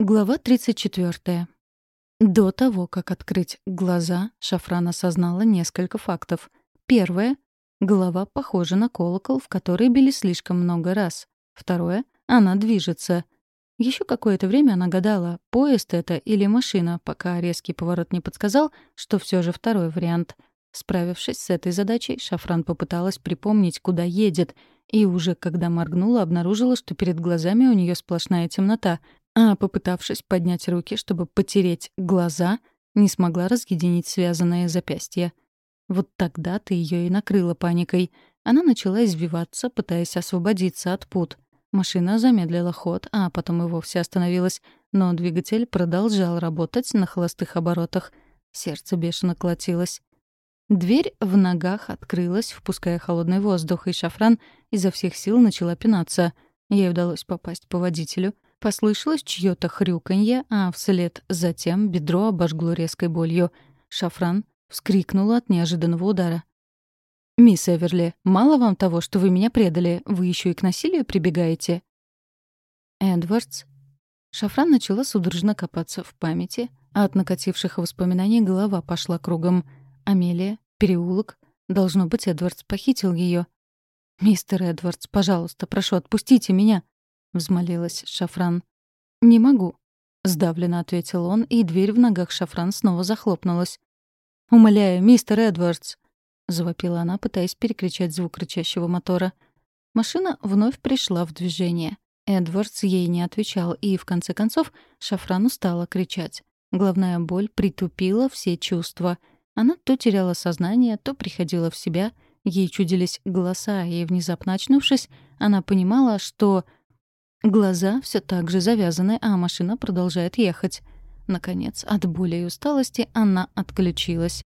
Глава 34. До того, как открыть глаза, Шафран осознала несколько фактов. Первое — голова похожа на колокол, в который били слишком много раз. Второе — она движется. Еще какое-то время она гадала, поезд это или машина, пока резкий поворот не подсказал, что все же второй вариант. Справившись с этой задачей, Шафран попыталась припомнить, куда едет, и уже когда моргнула, обнаружила, что перед глазами у нее сплошная темнота — а, попытавшись поднять руки, чтобы потереть глаза, не смогла разъединить связанное запястье. Вот тогда-то ее и накрыла паникой. Она начала извиваться, пытаясь освободиться от пут. Машина замедлила ход, а потом и вовсе остановилась, но двигатель продолжал работать на холостых оборотах. Сердце бешено колотилось. Дверь в ногах открылась, впуская холодный воздух, и шафран изо всех сил начала пинаться. Ей удалось попасть по водителю — Послышалось чьё-то хрюканье, а вслед затем бедро обожгло резкой болью. Шафран вскрикнула от неожиданного удара. «Мисс Эверли, мало вам того, что вы меня предали, вы еще и к насилию прибегаете?» «Эдвардс?» Шафран начала судорожно копаться в памяти, а от накативших воспоминаний голова пошла кругом. Амелия, переулок. Должно быть, Эдвардс похитил ее. «Мистер Эдвардс, пожалуйста, прошу, отпустите меня!» — взмолилась Шафран. «Не могу», — сдавленно ответил он, и дверь в ногах Шафран снова захлопнулась. «Умоляю, мистер Эдвардс!» — завопила она, пытаясь перекричать звук рычащего мотора. Машина вновь пришла в движение. Эдвардс ей не отвечал, и, в конце концов, Шафран устала кричать. Головная боль притупила все чувства. Она то теряла сознание, то приходила в себя, ей чудились голоса, и, внезапно очнувшись, она понимала, что Глаза все так же завязаны, а машина продолжает ехать. Наконец, от боли и усталости она отключилась.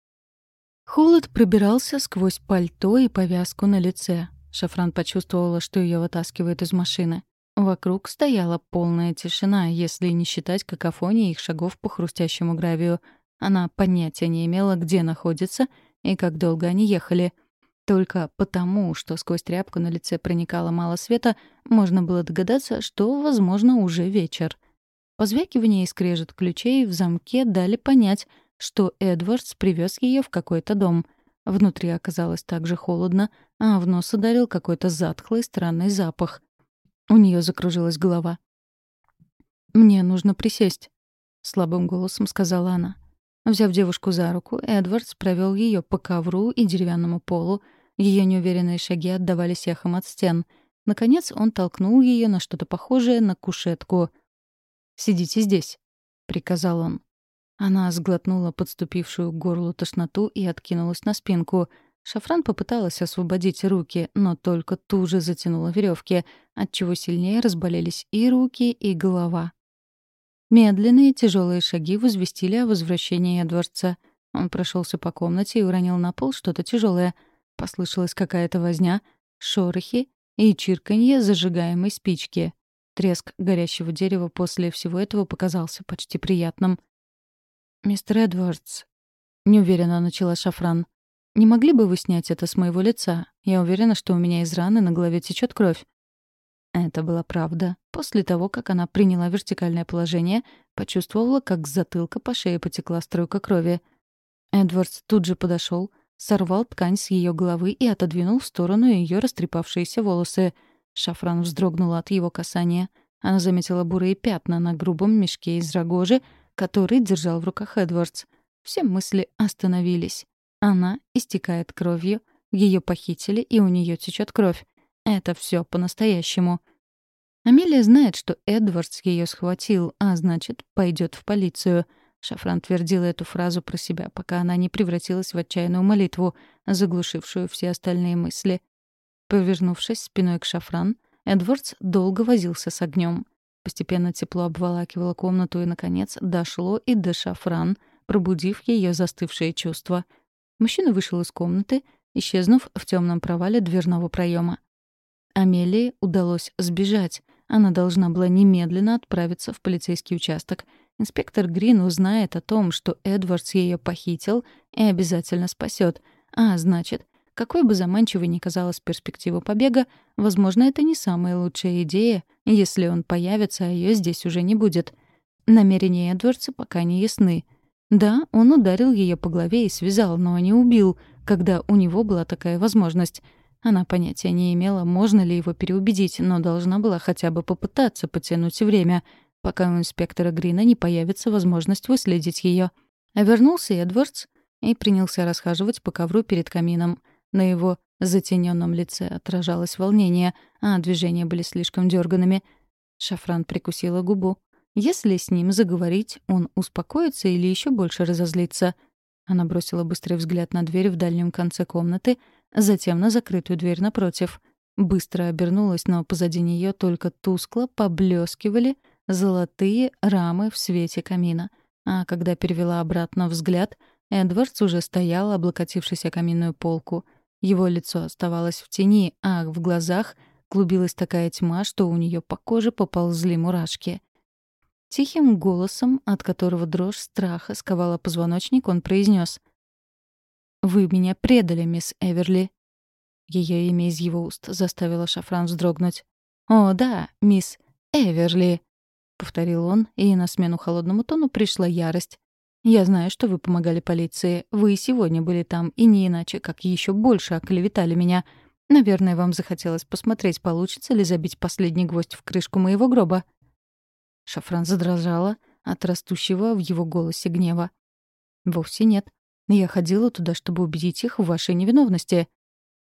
Холод пробирался сквозь пальто и повязку на лице. Шафран почувствовала, что ее вытаскивают из машины. Вокруг стояла полная тишина, если не считать какофонии их шагов по хрустящему гравию. Она понятия не имела, где находится и как долго они ехали — только потому, что сквозь тряпку на лице проникало мало света, можно было догадаться, что, возможно, уже вечер. Позвякивание и скрежет ключей в замке дали понять, что Эдвардс привез ее в какой-то дом. Внутри оказалось так же холодно, а в нос ударил какой-то затхлый странный запах. У нее закружилась голова. «Мне нужно присесть», — слабым голосом сказала она. Взяв девушку за руку, Эдвардс провел ее по ковру и деревянному полу, ее неуверенные шаги отдавались эхом от стен. Наконец он толкнул ее на что-то похожее на кушетку. «Сидите здесь», — приказал он. Она сглотнула подступившую к горлу тошноту и откинулась на спинку. Шафран попыталась освободить руки, но только туже затянула веревки, отчего сильнее разболелись и руки, и голова. Медленные тяжелые шаги возвестили о возвращении Эдвардса. Он прошелся по комнате и уронил на пол что-то тяжелое — Послышалась какая-то возня, шорохи и чирканье зажигаемой спички. Треск горящего дерева после всего этого показался почти приятным. «Мистер Эдвардс», — неуверенно начала Шафран, — «не могли бы вы снять это с моего лица? Я уверена, что у меня из раны на голове течет кровь». Это была правда. После того, как она приняла вертикальное положение, почувствовала, как с затылка по шее потекла струйка крови. Эдвардс тут же подошел, сорвал ткань с ее головы и отодвинул в сторону ее растрепавшиеся волосы. Шафран вздрогнула от его касания. Она заметила бурые пятна на грубом мешке из рогожи, который держал в руках Эдвардс. Все мысли остановились. Она истекает кровью, ее похитили, и у нее течет кровь. Это все по-настоящему. Амелия знает, что Эдвардс ее схватил, а значит, пойдет в полицию — Шафран твердила эту фразу про себя, пока она не превратилась в отчаянную молитву, заглушившую все остальные мысли. Повернувшись спиной к Шафран, Эдвардс долго возился с огнем. Постепенно тепло обволакивало комнату и, наконец, дошло и до Шафран, пробудив ее застывшие чувства. Мужчина вышел из комнаты, исчезнув в темном провале дверного проема. Амелии удалось сбежать. Она должна была немедленно отправиться в полицейский участок — Инспектор Грин узнает о том, что Эдвардс ее похитил и обязательно спасет. А значит, какой бы заманчивой ни казалась перспектива побега, возможно, это не самая лучшая идея, если он появится, а ее здесь уже не будет. намерения Эдвардса пока не ясны. Да, он ударил ее по голове и связал, но не убил, когда у него была такая возможность. Она понятия не имела, можно ли его переубедить, но должна была хотя бы попытаться потянуть время, пока у инспектора Грина не появится возможность выследить ее. А вернулся Эдвардс и принялся расхаживать по ковру перед камином. На его затененном лице отражалось волнение, а движения были слишком дерганными. Шафран прикусила губу. Если с ним заговорить, он успокоится или еще больше разозлится. Она бросила быстрый взгляд на дверь в дальнем конце комнаты, затем на закрытую дверь напротив. Быстро обернулась, но позади нее только тускло поблескивали золотые рамы в свете камина. А когда перевела обратно взгляд, Эдвардс уже стоял, облокотившись о каминную полку. Его лицо оставалось в тени, а в глазах клубилась такая тьма, что у нее по коже поползли мурашки. Тихим голосом, от которого дрожь страха сковала позвоночник, он произнес: «Вы меня предали, мисс Эверли». Ее имя из его уст заставило Шафран вздрогнуть. «О, да, мисс Эверли», — повторил он, и на смену холодному тону пришла ярость. «Я знаю, что вы помогали полиции. Вы и сегодня были там, и не иначе, как еще больше оклеветали меня. Наверное, вам захотелось посмотреть, получится ли забить последний гвоздь в крышку моего гроба». Шафран задрожала от растущего в его голосе гнева. «Вовсе нет. Я ходила туда, чтобы убедить их в вашей невиновности».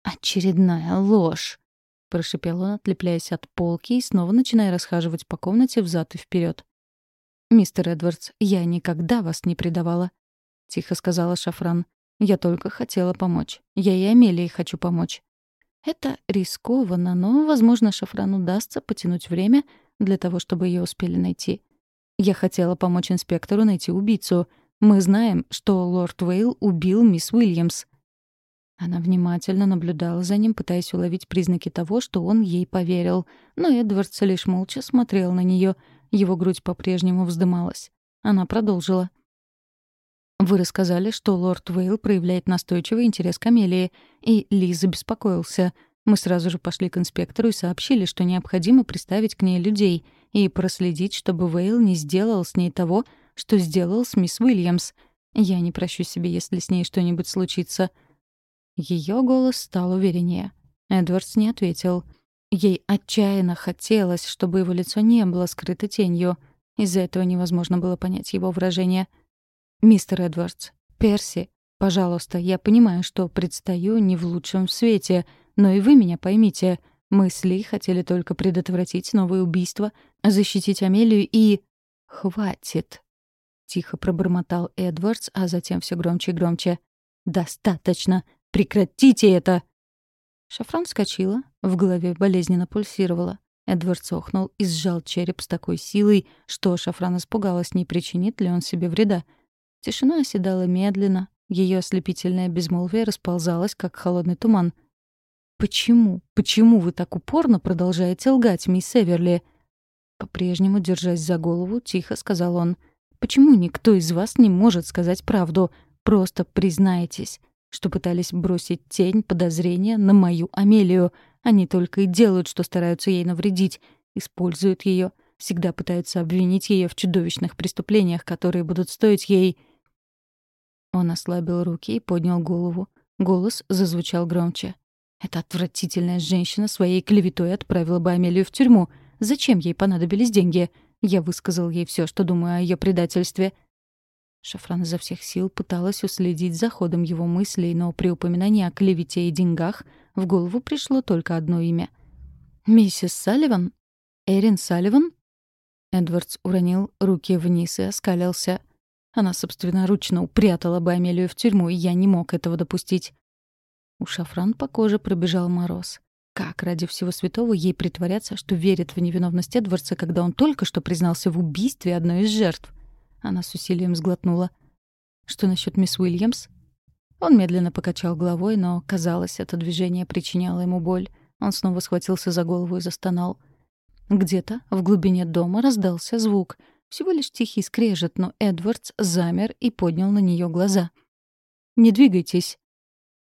«Очередная ложь!» — прошипел он, отлепляясь от полки и снова начиная расхаживать по комнате взад и вперед. «Мистер Эдвардс, я никогда вас не предавала», — тихо сказала Шафран. «Я только хотела помочь. Я и Амелии хочу помочь». Это рискованно, но, возможно, Шафран удастся потянуть время для того, чтобы ее успели найти. Я хотела помочь инспектору найти убийцу. Мы знаем, что лорд Уэйл убил мисс Уильямс. Она внимательно наблюдала за ним, пытаясь уловить признаки того, что он ей поверил. Но Эдвардс лишь молча смотрел на нее. Его грудь по-прежнему вздымалась. Она продолжила. «Вы рассказали, что лорд Уэйл проявляет настойчивый интерес к Амелии, и Ли забеспокоился. Мы сразу же пошли к инспектору и сообщили, что необходимо приставить к ней людей и проследить, чтобы Вейл не сделал с ней того, что сделал с мисс Уильямс. Я не прощу себе, если с ней что-нибудь случится». Ее голос стал увереннее. Эдвардс не ответил. Ей отчаянно хотелось, чтобы его лицо не было скрыто тенью. Из-за этого невозможно было понять его выражение. «Мистер Эдвардс, Перси, пожалуйста, я понимаю, что предстаю не в лучшем свете, но и вы меня поймите. Мы с Ли хотели только предотвратить новое убийство, защитить Амелию и... «Хватит!» — тихо пробормотал Эдвардс, а затем все громче и громче. «Достаточно! Прекратите это!» Шафран вскочила, в голове болезненно пульсировала. Эдвард сохнул и сжал череп с такой силой, что Шафран испугалась, не причинит ли он себе вреда. Тишина оседала медленно, ее ослепительное безмолвие расползалось, как холодный туман. «Почему? Почему вы так упорно продолжаете лгать, мисс Эверли?» По-прежнему, держась за голову, тихо сказал он. «Почему никто из вас не может сказать правду? Просто признайтесь что пытались бросить тень подозрения на мою Амелию. Они только и делают, что стараются ей навредить, используют ее, всегда пытаются обвинить ее в чудовищных преступлениях, которые будут стоить ей... Он ослабил руки и поднял голову. Голос зазвучал громче. Эта отвратительная женщина своей клеветой отправила бы Амелию в тюрьму. Зачем ей понадобились деньги? Я высказал ей все, что думаю о ее предательстве — Шафран изо всех сил пыталась уследить за ходом его мыслей, но при упоминании о клевете и деньгах в голову пришло только одно имя. «Миссис Салливан? Эрин Салливан?» Эдвардс уронил руки вниз и оскалился. Она собственноручно упрятала бы Амелию в тюрьму, и я не мог этого допустить. У Шафран по коже пробежал мороз. Как ради всего святого ей притворяться, что верит в невиновность Эдвардса, когда он только что признался в убийстве одной из жертв? Она с усилием сглотнула. «Что насчет мисс Уильямс?» Он медленно покачал головой, но, казалось, это движение причиняло ему боль. Он снова схватился за голову и застонал. Где-то в глубине дома раздался звук. Всего лишь тихий скрежет, но Эдвардс замер и поднял на нее глаза. «Не двигайтесь!»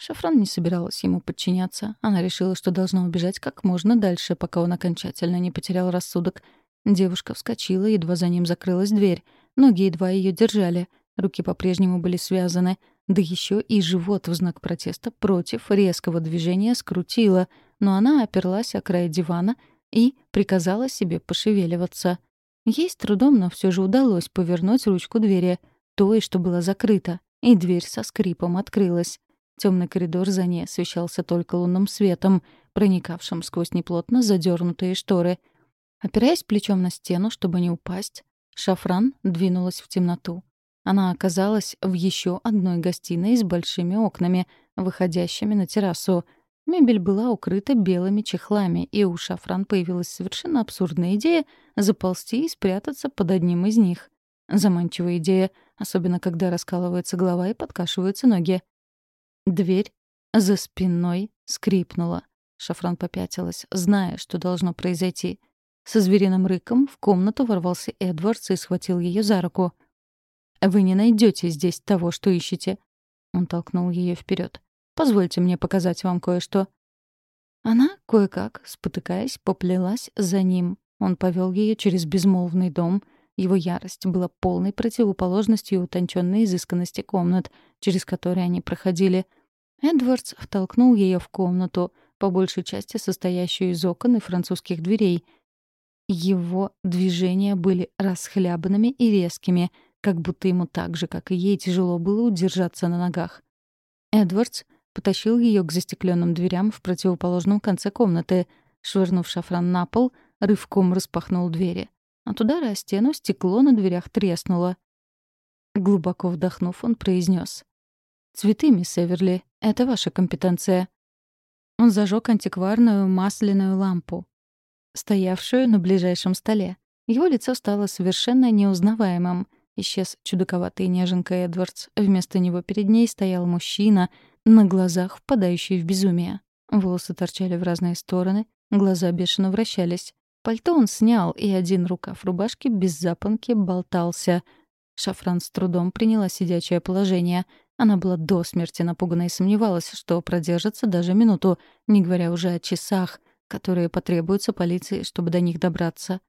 Шафран не собиралась ему подчиняться. Она решила, что должна убежать как можно дальше, пока он окончательно не потерял рассудок — Девушка вскочила, едва за ним закрылась дверь. Ноги едва ее держали. Руки по-прежнему были связаны. Да еще и живот в знак протеста против резкого движения скрутило, но она оперлась о край дивана и приказала себе пошевеливаться. Ей с трудом, но все же удалось повернуть ручку двери, той, что была закрыта, и дверь со скрипом открылась. Темный коридор за ней освещался только лунным светом, проникавшим сквозь неплотно задернутые шторы. Опираясь плечом на стену, чтобы не упасть, Шафран двинулась в темноту. Она оказалась в еще одной гостиной с большими окнами, выходящими на террасу. Мебель была укрыта белыми чехлами, и у Шафран появилась совершенно абсурдная идея заползти и спрятаться под одним из них. Заманчивая идея, особенно когда раскалывается голова и подкашиваются ноги. Дверь за спиной скрипнула. Шафран попятилась, зная, что должно произойти. Со звериным рыком в комнату ворвался Эдвардс и схватил ее за руку. «Вы не найдете здесь того, что ищете». Он толкнул ее вперед. «Позвольте мне показать вам кое-что». Она, кое-как, спотыкаясь, поплелась за ним. Он повел ее через безмолвный дом. Его ярость была полной противоположностью утонченной изысканности комнат, через которые они проходили. Эдвардс втолкнул ее в комнату, по большей части состоящую из окон и французских дверей. Его движения были расхлябанными и резкими, как будто ему так же, как и ей, тяжело было удержаться на ногах. Эдвардс потащил ее к застекленным дверям в противоположном конце комнаты, швырнув шафран на пол, рывком распахнул двери. От удара о стену стекло на дверях треснуло. Глубоко вдохнув, он произнес: «Цветы, мисс Эверли, это ваша компетенция». Он зажег антикварную масляную лампу, стоявшую на ближайшем столе. Его лицо стало совершенно неузнаваемым. Исчез чудаковатый неженка Эдвардс. Вместо него перед ней стоял мужчина, на глазах впадающий в безумие. Волосы торчали в разные стороны, глаза бешено вращались. Пальто он снял, и один рукав рубашки без запонки болтался. Шафран с трудом приняла сидячее положение — она была до смерти напугана и сомневалась, что продержится даже минуту, не говоря уже о часах, которые потребуются полиции, чтобы до них добраться.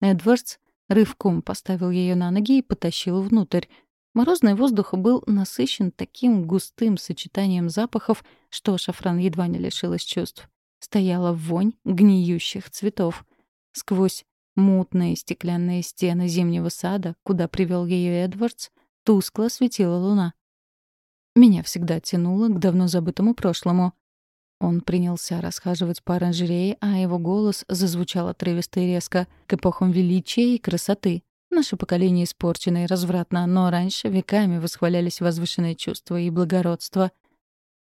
Эдвардс рывком поставил ее на ноги и потащил внутрь. Морозный воздух был насыщен таким густым сочетанием запахов, что Шафран едва не лишилась чувств. Стояла вонь гниющих цветов. Сквозь мутные стеклянные стены зимнего сада, куда привел ее Эдвардс, тускло светила луна. Меня всегда тянуло к давно забытому прошлому. Он принялся расхаживать по оранжерее, а его голос зазвучал отрывисто и резко, к эпохам величия и красоты. Наше поколение испорчено и развратно, но раньше веками восхвалялись возвышенные чувства и благородство.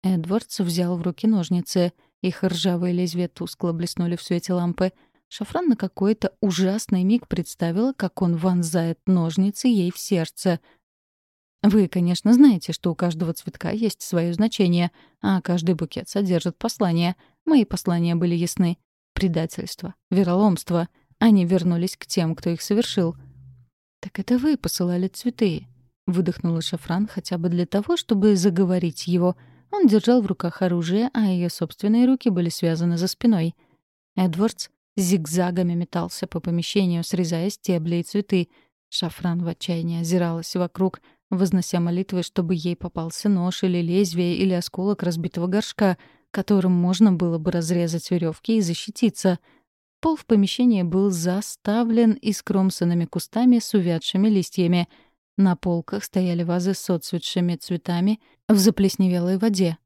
Эдвардс взял в руки ножницы. Их ржавые лезвия тускло блеснули в свете лампы. Шафран на какой-то ужасный миг представила, как он вонзает ножницы ей в сердце — вы, конечно, знаете, что у каждого цветка есть свое значение, а каждый букет содержит послание. Мои послания были ясны. Предательство, вероломство. Они вернулись к тем, кто их совершил. «Так это вы посылали цветы?» — выдохнула Шафран хотя бы для того, чтобы заговорить его. Он держал в руках оружие, а ее собственные руки были связаны за спиной. Эдвардс зигзагами метался по помещению, срезая стебли и цветы. Шафран в отчаянии озиралась вокруг — вознося молитвы, чтобы ей попался нож или лезвие или осколок разбитого горшка, которым можно было бы разрезать веревки и защититься. Пол в помещении был заставлен искромсанными кустами с увядшими листьями. На полках стояли вазы с отцветшими цветами в заплесневелой воде.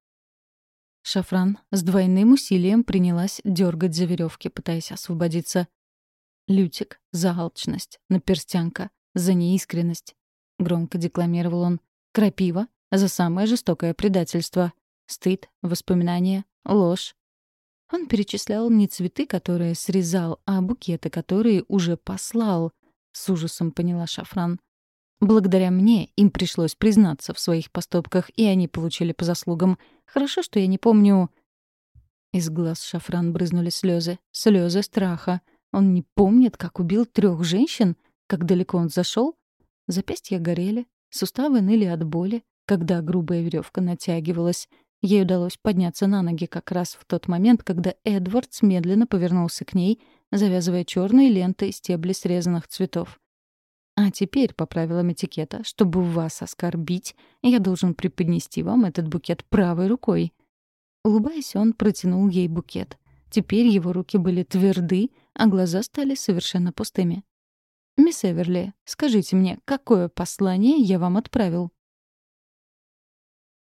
Шафран с двойным усилием принялась дергать за веревки, пытаясь освободиться. Лютик за алчность, наперстянка, за неискренность, громко декламировал он. Крапива за самое жестокое предательство. Стыд, воспоминания, ложь. Он перечислял не цветы, которые срезал, а букеты, которые уже послал. С ужасом поняла Шафран. Благодаря мне им пришлось признаться в своих поступках, и они получили по заслугам. Хорошо, что я не помню... Из глаз Шафран брызнули слезы, слезы страха. Он не помнит, как убил трех женщин, как далеко он зашел, Запястья горели, суставы ныли от боли, когда грубая веревка натягивалась. Ей удалось подняться на ноги как раз в тот момент, когда Эдвардс медленно повернулся к ней, завязывая черные ленты стебли срезанных цветов. А теперь, по правилам этикета, чтобы вас оскорбить, я должен преподнести вам этот букет правой рукой. Улыбаясь, он протянул ей букет. Теперь его руки были тверды, а глаза стали совершенно пустыми. «Мисс Эверли, скажите мне, какое послание я вам отправил?»